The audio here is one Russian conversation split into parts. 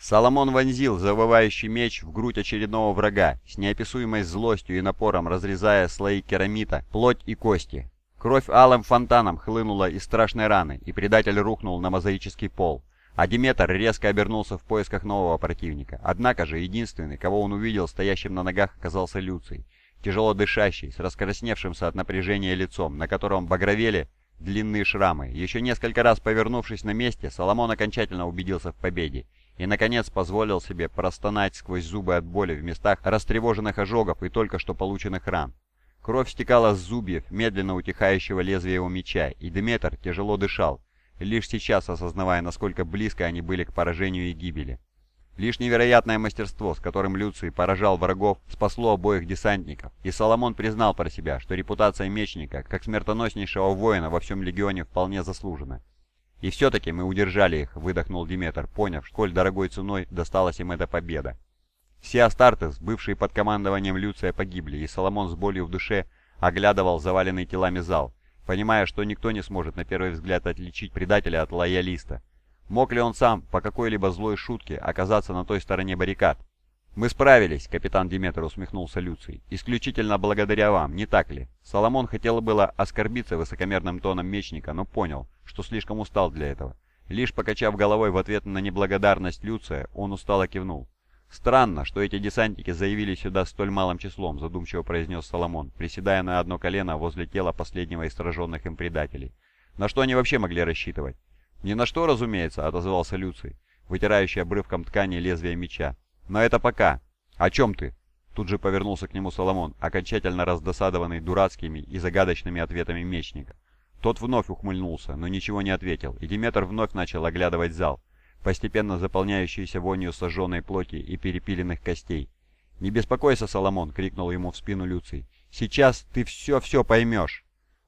Соломон вонзил завывающий меч в грудь очередного врага, с неописуемой злостью и напором разрезая слои керамита, плоть и кости. Кровь алым фонтаном хлынула из страшной раны, и предатель рухнул на мозаический пол. А Диметр резко обернулся в поисках нового противника. Однако же единственный, кого он увидел стоящим на ногах, оказался Люций. Тяжело дышащий, с раскрасневшимся от напряжения лицом, на котором багровели длинные шрамы. Еще несколько раз повернувшись на месте, Соломон окончательно убедился в победе и, наконец, позволил себе простонать сквозь зубы от боли в местах растревоженных ожогов и только что полученных ран. Кровь стекала с зубьев медленно утихающего лезвия его меча, и Деметр тяжело дышал, лишь сейчас осознавая, насколько близко они были к поражению и гибели. Лишь невероятное мастерство, с которым Люций поражал врагов, спасло обоих десантников, и Соломон признал про себя, что репутация мечника, как смертоноснейшего воина во всем легионе, вполне заслужена. «И все-таки мы удержали их», — выдохнул Диметр, поняв, сколь дорогой ценой досталась им эта победа. Все Астартес, бывшие под командованием Люция, погибли, и Соломон с болью в душе оглядывал заваленный телами зал, понимая, что никто не сможет на первый взгляд отличить предателя от лоялиста. Мог ли он сам, по какой-либо злой шутке, оказаться на той стороне баррикад? «Мы справились», — капитан Диметр усмехнулся Люций. «Исключительно благодаря вам, не так ли?» Соломон хотел было оскорбиться высокомерным тоном мечника, но понял, что слишком устал для этого. Лишь покачав головой в ответ на неблагодарность Люция, он устало кивнул. «Странно, что эти десантники заявили сюда столь малым числом», — задумчиво произнес Соломон, приседая на одно колено возле тела последнего из сраженных им предателей. «На что они вообще могли рассчитывать?» «Ни на что, разумеется», — отозвался Люций, вытирающий обрывком ткани лезвие меча. «Но это пока». «О чем ты?» Тут же повернулся к нему Соломон, окончательно раздосадованный дурацкими и загадочными ответами мечника. Тот вновь ухмыльнулся, но ничего не ответил, и Диметр вновь начал оглядывать зал, постепенно заполняющийся вонью сожженной плоти и перепиленных костей. «Не беспокойся, Соломон!» — крикнул ему в спину Люций. «Сейчас ты все-все поймешь!»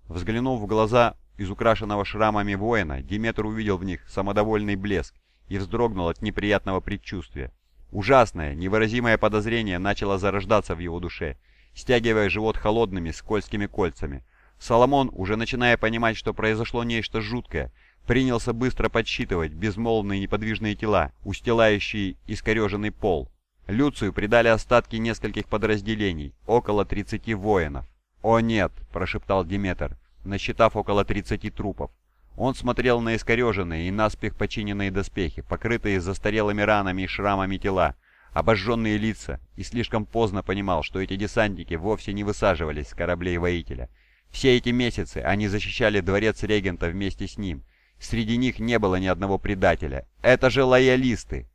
Взглянув в глаза из украшенного шрамами воина, Диметр увидел в них самодовольный блеск и вздрогнул от неприятного предчувствия. Ужасное, невыразимое подозрение начало зарождаться в его душе, стягивая живот холодными, скользкими кольцами. Соломон, уже начиная понимать, что произошло нечто жуткое, принялся быстро подсчитывать безмолвные неподвижные тела, устилающие искореженный пол. Люцию придали остатки нескольких подразделений, около 30 воинов. «О нет!» – прошептал Диметр насчитав около 30 трупов. Он смотрел на искореженные и наспех починенные доспехи, покрытые застарелыми ранами и шрамами тела, обожженные лица, и слишком поздно понимал, что эти десантники вовсе не высаживались с кораблей воителя. Все эти месяцы они защищали дворец регента вместе с ним. Среди них не было ни одного предателя. Это же лоялисты!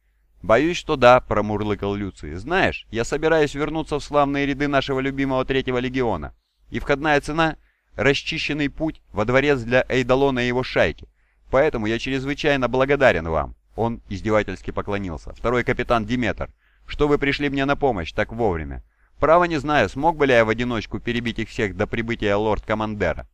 «Боюсь, что да», — промурлыкал Люций. «Знаешь, я собираюсь вернуться в славные ряды нашего любимого Третьего Легиона. И входная цена расчищенный путь во дворец для Эйдалона и его шайки. Поэтому я чрезвычайно благодарен вам». Он издевательски поклонился. «Второй капитан Диметр, что вы пришли мне на помощь так вовремя. Право не знаю, смог бы ли я в одиночку перебить их всех до прибытия лорд-командера».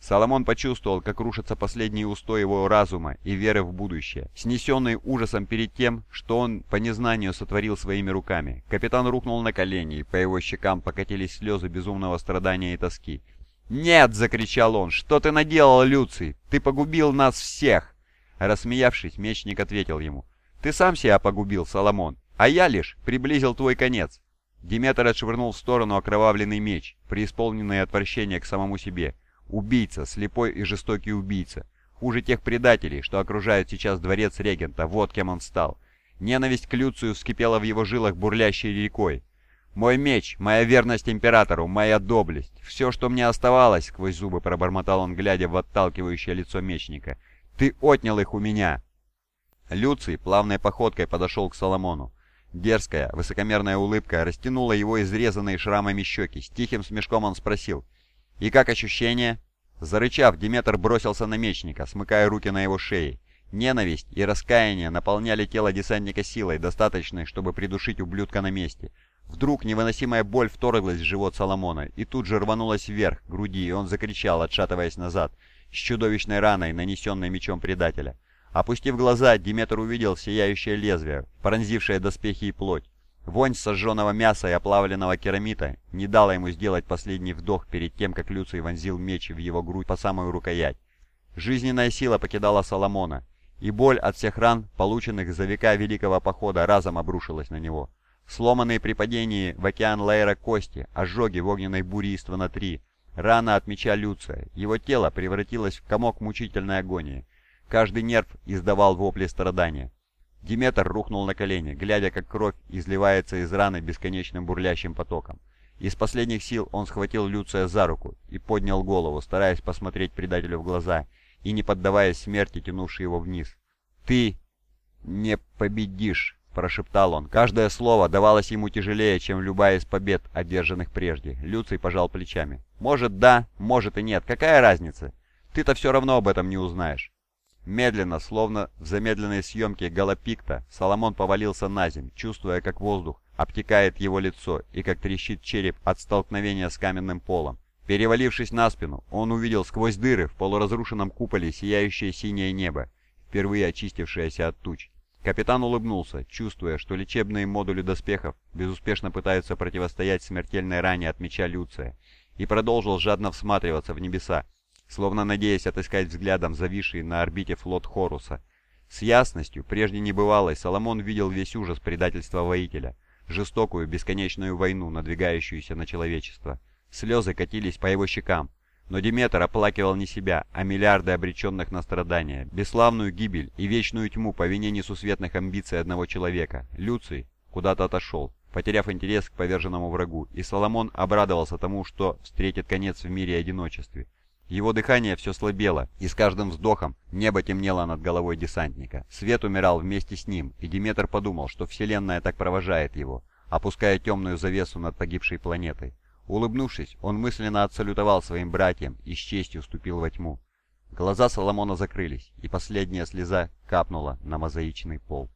Соломон почувствовал, как рушатся последние устои его разума и веры в будущее, снесенный ужасом перед тем, что он по незнанию сотворил своими руками. Капитан рухнул на колени, и по его щекам покатились слезы безумного страдания и тоски. «Нет!» — закричал он. «Что ты наделал, Люций? Ты погубил нас всех!» Рассмеявшись, мечник ответил ему. «Ты сам себя погубил, Соломон, а я лишь приблизил твой конец». Диметр отшвырнул в сторону окровавленный меч, преисполненный отвращения к самому себе. Убийца, слепой и жестокий убийца. Хуже тех предателей, что окружают сейчас дворец регента, вот кем он стал. Ненависть к Люцию вскипела в его жилах бурлящей рекой. «Мой меч, моя верность императору, моя доблесть, все, что мне оставалось», — сквозь зубы пробормотал он, глядя в отталкивающее лицо мечника. «Ты отнял их у меня!» Люций плавной походкой подошел к Соломону. Дерзкая, высокомерная улыбка растянула его изрезанные шрамами щеки. С тихим смешком он спросил. «И как ощущение?» Зарычав, Диметр бросился на мечника, смыкая руки на его шее. Ненависть и раскаяние наполняли тело десантника силой, достаточной, чтобы придушить ублюдка на месте. Вдруг невыносимая боль вторглась в живот Соломона и тут же рванулась вверх, к груди, и он закричал, отшатываясь назад, с чудовищной раной, нанесенной мечом предателя. Опустив глаза, Диметр увидел сияющее лезвие, пронзившее доспехи и плоть. Вонь сожженного мяса и оплавленного керамита не дала ему сделать последний вдох перед тем, как Люций вонзил меч в его грудь по самую рукоять. Жизненная сила покидала Соломона, и боль от всех ран, полученных за века Великого Похода, разом обрушилась на него. Сломанные при падении в океан Лейра кости, ожоги в огненной буре Иствана-3, рана от меча Люция. Его тело превратилось в комок мучительной агонии. Каждый нерв издавал вопли страдания. Диметр рухнул на колени, глядя, как кровь изливается из раны бесконечным бурлящим потоком. Из последних сил он схватил Люция за руку и поднял голову, стараясь посмотреть предателю в глаза и не поддаваясь смерти, тянувшей его вниз. «Ты не победишь!» — прошептал он. Каждое слово давалось ему тяжелее, чем любая из побед, одержанных прежде. Люций пожал плечами. «Может, да, может и нет. Какая разница? Ты-то все равно об этом не узнаешь». Медленно, словно в замедленной съемке Галапикта, Соломон повалился на земь, чувствуя, как воздух обтекает его лицо и как трещит череп от столкновения с каменным полом. Перевалившись на спину, он увидел сквозь дыры в полуразрушенном куполе сияющее синее небо, впервые очистившееся от туч. Капитан улыбнулся, чувствуя, что лечебные модули доспехов безуспешно пытаются противостоять смертельной ране от меча Люция, и продолжил жадно всматриваться в небеса, словно надеясь отыскать взглядом зависший на орбите флот Хоруса. С ясностью, прежде не бывалой, Соломон видел весь ужас предательства воителя, жестокую бесконечную войну, надвигающуюся на человечество. Слезы катились по его щекам, но Диметр оплакивал не себя, а миллиарды обреченных на страдания, бесславную гибель и вечную тьму по вине несусветных амбиций одного человека. Люций куда-то отошел, потеряв интерес к поверженному врагу, и Соломон обрадовался тому, что встретит конец в мире одиночестве. Его дыхание все слабело, и с каждым вздохом небо темнело над головой десантника. Свет умирал вместе с ним, и Диметр подумал, что Вселенная так провожает его, опуская темную завесу над погибшей планетой. Улыбнувшись, он мысленно отсалютовал своим братьям и с честью вступил во тьму. Глаза Соломона закрылись, и последняя слеза капнула на мозаичный пол.